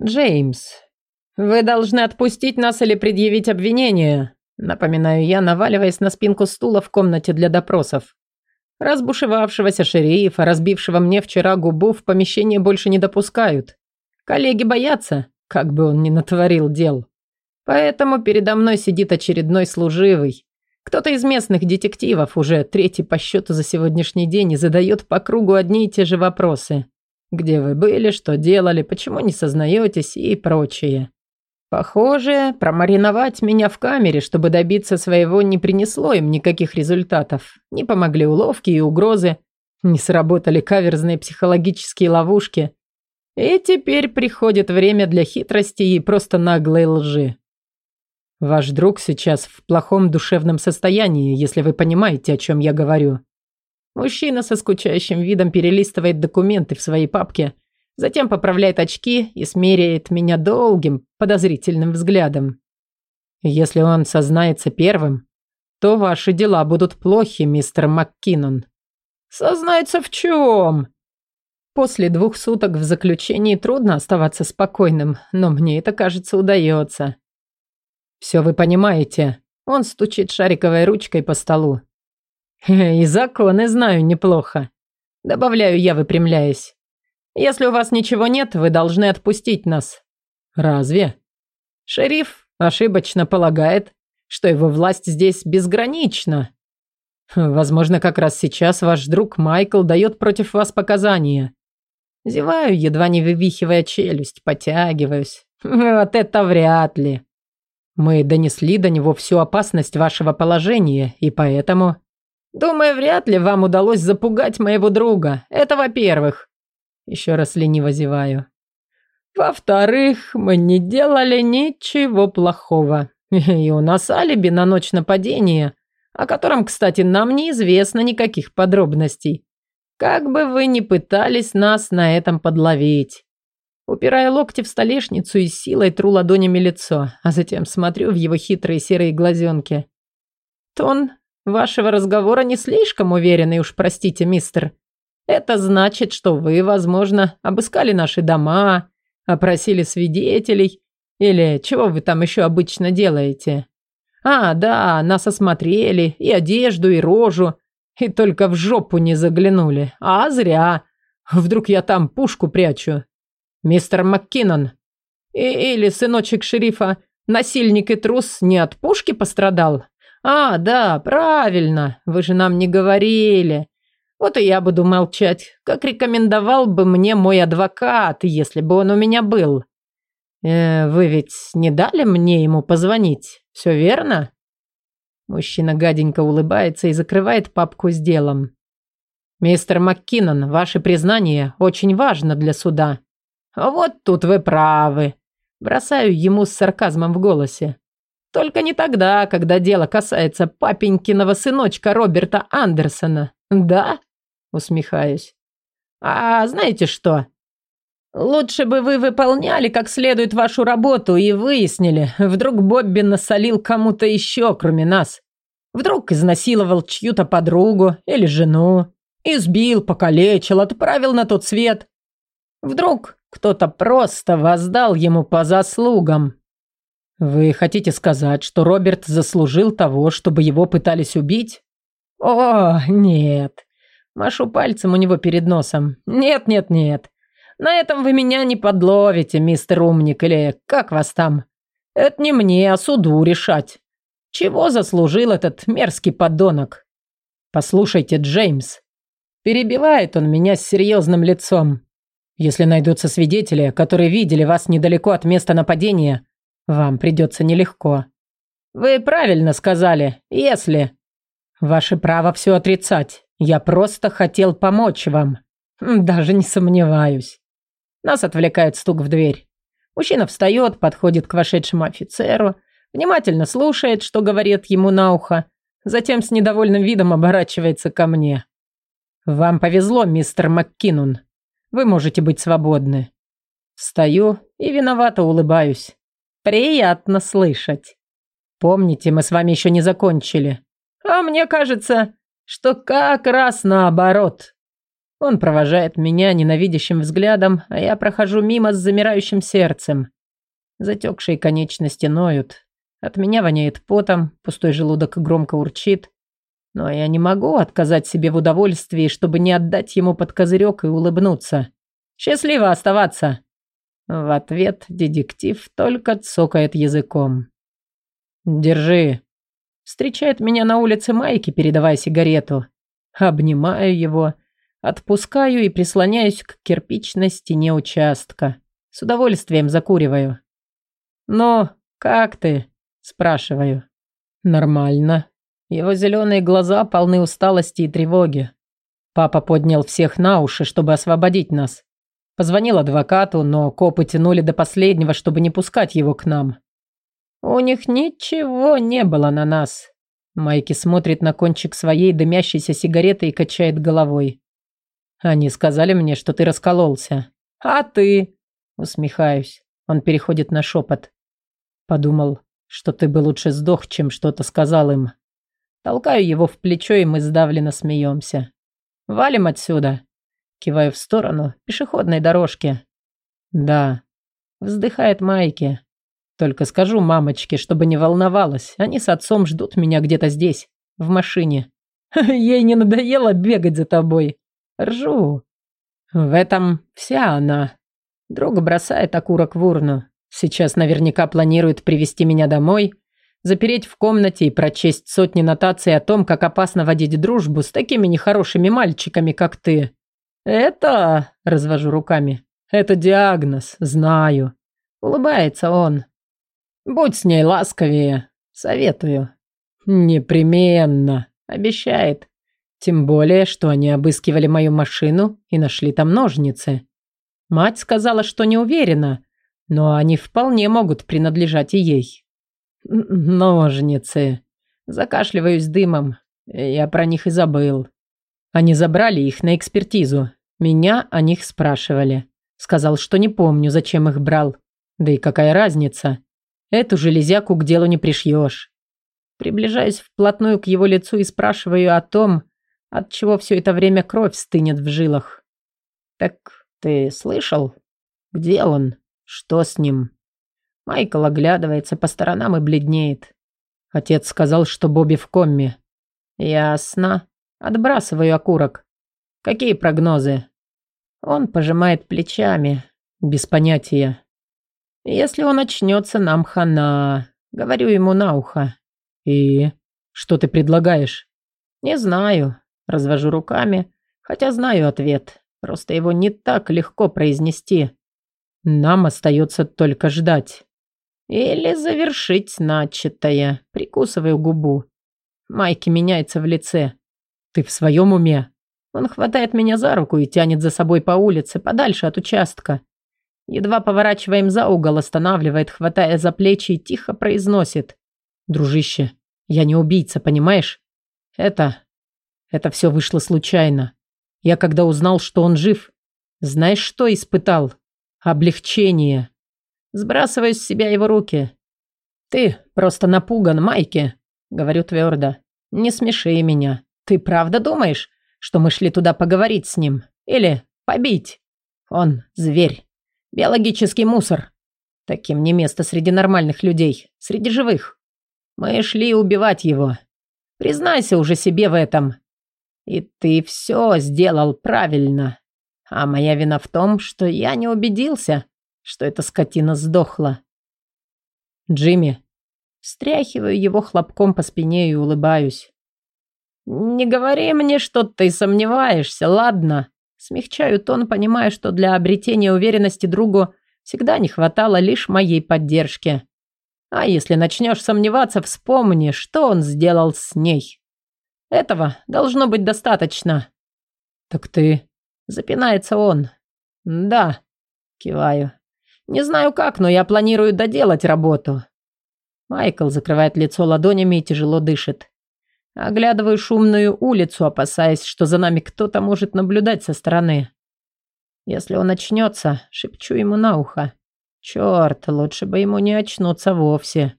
Джеймс, вы должны отпустить нас или предъявить обвинение, напоминаю я, наваливаясь на спинку стула в комнате для допросов. Разбушевавшегося шерифа, разбившего мне вчера губу, в помещение больше не допускают. Коллеги боятся, как бы он ни натворил дел. Поэтому передо мной сидит очередной служивый. Кто-то из местных детективов, уже третий по счету за сегодняшний день, и задает по кругу одни и те же вопросы. Где вы были, что делали, почему не сознаетесь и прочее. Похоже, промариновать меня в камере, чтобы добиться своего, не принесло им никаких результатов. Не помогли уловки и угрозы, не сработали каверзные психологические ловушки. И теперь приходит время для хитрости и просто наглой лжи. Ваш друг сейчас в плохом душевном состоянии, если вы понимаете, о чем я говорю. Мужчина со скучающим видом перелистывает документы в своей папке Затем поправляет очки и смеряет меня долгим, подозрительным взглядом. Если он сознается первым, то ваши дела будут плохи, мистер МакКиннон. Сознается в чем? После двух суток в заключении трудно оставаться спокойным, но мне это, кажется, удается. Все вы понимаете. Он стучит шариковой ручкой по столу. И законы знаю неплохо. Добавляю я, выпрямляясь. Если у вас ничего нет, вы должны отпустить нас». «Разве?» «Шериф ошибочно полагает, что его власть здесь безгранична. Возможно, как раз сейчас ваш друг Майкл дает против вас показания. Зеваю, едва не вывихивая челюсть, потягиваюсь. Вот это вряд ли. Мы донесли до него всю опасность вашего положения, и поэтому... Думаю, вряд ли вам удалось запугать моего друга. Это во-первых. Еще раз лениво зеваю. Во-вторых, мы не делали ничего плохого. И у нас алиби на ночь нападения, о котором, кстати, нам неизвестно никаких подробностей. Как бы вы ни пытались нас на этом подловить. Упирая локти в столешницу и силой тру ладонями лицо, а затем смотрю в его хитрые серые глазенки. Тон вашего разговора не слишком уверенный, уж простите, мистер. Это значит, что вы, возможно, обыскали наши дома, опросили свидетелей или чего вы там еще обычно делаете. А, да, нас осмотрели, и одежду, и рожу, и только в жопу не заглянули. А зря. Вдруг я там пушку прячу. Мистер МакКиннон. И, или сыночек шерифа, насильник и трус, не от пушки пострадал? А, да, правильно, вы же нам не говорили. Вот и я буду молчать, как рекомендовал бы мне мой адвокат, если бы он у меня был. Э, вы ведь не дали мне ему позвонить, все верно? Мужчина гаденько улыбается и закрывает папку с делом. Мистер МакКиннон, ваше признание очень важно для суда. Вот тут вы правы. Бросаю ему с сарказмом в голосе. Только не тогда, когда дело касается папенькиного сыночка Роберта Андерсона. Да? Усмехаюсь. А знаете что? Лучше бы вы выполняли как следует вашу работу и выяснили, вдруг Бобби насолил кому-то еще, кроме нас. Вдруг изнасиловал чью-то подругу или жену, избил, покалечил, отправил на тот свет. Вдруг кто-то просто воздал ему по заслугам. Вы хотите сказать, что Роберт заслужил того, чтобы его пытались убить? О, нет. Машу пальцем у него перед носом. «Нет, нет, нет. На этом вы меня не подловите, мистер умник, или как вас там? Это не мне, а суду решать. Чего заслужил этот мерзкий подонок? Послушайте, Джеймс. Перебивает он меня с серьезным лицом. Если найдутся свидетели, которые видели вас недалеко от места нападения, вам придется нелегко. Вы правильно сказали, если... Ваше право все отрицать. Я просто хотел помочь вам. Даже не сомневаюсь. Нас отвлекает стук в дверь. Мужчина встает, подходит к вошедшему офицеру, внимательно слушает, что говорит ему на ухо, затем с недовольным видом оборачивается ко мне. «Вам повезло, мистер МакКиннон. Вы можете быть свободны». Встаю и виновато улыбаюсь. «Приятно слышать. Помните, мы с вами еще не закончили. А мне кажется, что как раз наоборот. Он провожает меня ненавидящим взглядом, а я прохожу мимо с замирающим сердцем. Затекшие конечности ноют. От меня воняет потом, пустой желудок громко урчит. Но я не могу отказать себе в удовольствии, чтобы не отдать ему под козырек и улыбнуться. «Счастливо оставаться!» В ответ детектив только цокает языком. «Держи!» Встречает меня на улице Майки, передавая сигарету. Обнимаю его, отпускаю и прислоняюсь к кирпичной стене участка. С удовольствием закуриваю. «Ну, как ты?» – спрашиваю. «Нормально». Его зеленые глаза полны усталости и тревоги. Папа поднял всех на уши, чтобы освободить нас. Позвонил адвокату, но копы тянули до последнего, чтобы не пускать его к нам. У них ничего не было на нас. Майки смотрит на кончик своей дымящейся сигареты и качает головой. Они сказали мне, что ты раскололся. А ты? Усмехаюсь. Он переходит на шепот. Подумал, что ты бы лучше сдох, чем что-то сказал им. Толкаю его в плечо, и мы сдавленно смеемся. «Валим отсюда!» Киваю в сторону пешеходной дорожки. «Да», — вздыхает Майки. «Только скажу мамочке, чтобы не волновалась. Они с отцом ждут меня где-то здесь, в машине. Ей не надоело бегать за тобой. Ржу. В этом вся она. Друг бросает окурок в урну. Сейчас наверняка планирует привести меня домой, запереть в комнате и прочесть сотни нотаций о том, как опасно водить дружбу с такими нехорошими мальчиками, как ты. Это, развожу руками, это диагноз, знаю. Улыбается он. Будь с ней ласковее, советую. Непременно, обещает. Тем более, что они обыскивали мою машину и нашли там ножницы. Мать сказала, что не уверена, но они вполне могут принадлежать и ей. Ножницы. Закашливаюсь дымом. Я про них и забыл. Они забрали их на экспертизу. Меня о них спрашивали. Сказал, что не помню, зачем их брал. Да и какая разница? Эту железяку к делу не пришьешь. Приближаюсь вплотную к его лицу и спрашиваю о том, от чего все это время кровь стынет в жилах. «Так ты слышал? Где он? Что с ним?» Майкл оглядывается по сторонам и бледнеет. Отец сказал, что Бобби в комме. Ясно. Отбрасываю окурок. Какие прогнозы? Он пожимает плечами. Без понятия. Если он очнется, нам хана. Говорю ему на ухо. И что ты предлагаешь? Не знаю. Развожу руками, хотя знаю ответ. Просто его не так легко произнести. Нам остается только ждать. Или завершить начатое. Прикусываю губу. Майки меняется в лице. Ты в своем уме? Он хватает меня за руку и тянет за собой по улице, подальше от участка. Едва поворачиваем за угол, останавливает, хватая за плечи и тихо произносит. «Дружище, я не убийца, понимаешь? Это... это все вышло случайно. Я когда узнал, что он жив, знаешь, что испытал? Облегчение. Сбрасываю с себя его руки. «Ты просто напуган, Майки», — говорю твердо. «Не смеши меня. Ты правда думаешь, что мы шли туда поговорить с ним? Или побить? Он зверь. Биологический мусор. Таким не место среди нормальных людей, среди живых. Мы шли убивать его. Признайся уже себе в этом. И ты все сделал правильно. А моя вина в том, что я не убедился, что эта скотина сдохла. Джимми. Встряхиваю его хлопком по спине и улыбаюсь. «Не говори мне, что ты сомневаешься, ладно?» Смягчаю тон, понимая, что для обретения уверенности другу всегда не хватало лишь моей поддержки. А если начнешь сомневаться, вспомни, что он сделал с ней. Этого должно быть достаточно. «Так ты...» — запинается он. «Да», — киваю. Не знаю как, но я планирую доделать работу. Майкл закрывает лицо ладонями и тяжело дышит. Оглядываю шумную улицу, опасаясь, что за нами кто-то может наблюдать со стороны. Если он очнется, шепчу ему на ухо. Черт, лучше бы ему не очнуться вовсе.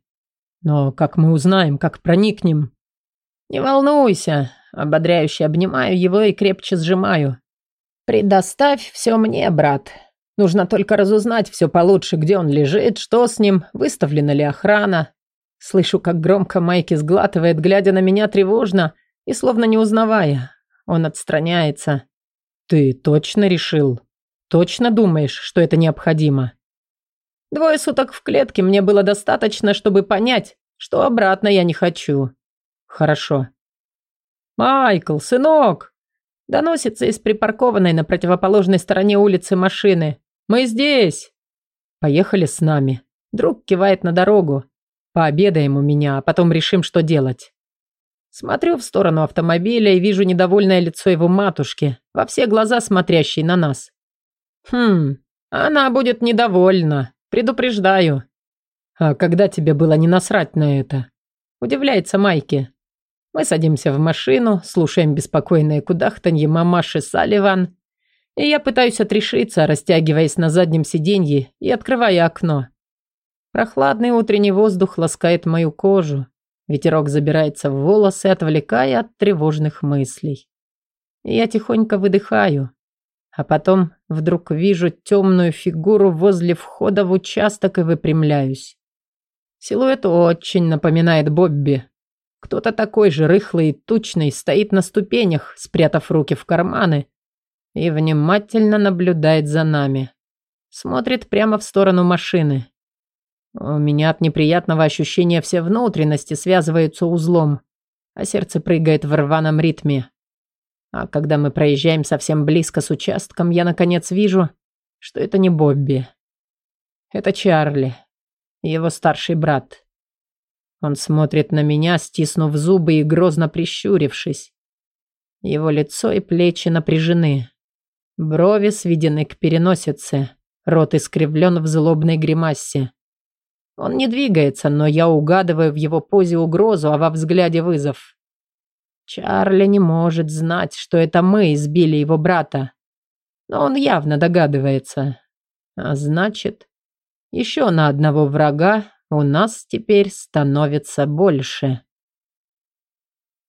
Но как мы узнаем, как проникнем? Не волнуйся, ободряюще обнимаю его и крепче сжимаю. «Предоставь все мне, брат. Нужно только разузнать все получше, где он лежит, что с ним, выставлена ли охрана». Слышу, как громко Майки сглатывает, глядя на меня тревожно и словно не узнавая. Он отстраняется. «Ты точно решил? Точно думаешь, что это необходимо?» Двое суток в клетке мне было достаточно, чтобы понять, что обратно я не хочу. Хорошо. «Майкл, сынок!» Доносится из припаркованной на противоположной стороне улицы машины. «Мы здесь!» «Поехали с нами». Друг кивает на дорогу. «Пообедаем у меня, а потом решим, что делать». Смотрю в сторону автомобиля и вижу недовольное лицо его матушки, во все глаза смотрящей на нас. «Хм, она будет недовольна, предупреждаю». «А когда тебе было не насрать на это?» Удивляется Майки. Мы садимся в машину, слушаем беспокойное кудахтанье мамаши Салливан, и я пытаюсь отрешиться, растягиваясь на заднем сиденье и открывая окно. Прохладный утренний воздух ласкает мою кожу, ветерок забирается в волосы, отвлекая от тревожных мыслей. Я тихонько выдыхаю, а потом вдруг вижу темную фигуру возле входа в участок и выпрямляюсь. Силуэт очень напоминает Бобби, кто-то такой же рыхлый и тучный стоит на ступенях, спрятав руки в карманы, и внимательно наблюдает за нами. Смотрит прямо в сторону машины. У меня от неприятного ощущения все внутренности связываются узлом, а сердце прыгает в рваном ритме. А когда мы проезжаем совсем близко с участком, я наконец вижу, что это не Бобби. Это Чарли, его старший брат. Он смотрит на меня, стиснув зубы и грозно прищурившись. Его лицо и плечи напряжены. Брови сведены к переносице, рот искривлен в злобной гримасе. Он не двигается, но я угадываю в его позе угрозу, а во взгляде вызов. Чарли не может знать, что это мы избили его брата. Но он явно догадывается. А значит, еще на одного врага у нас теперь становится больше.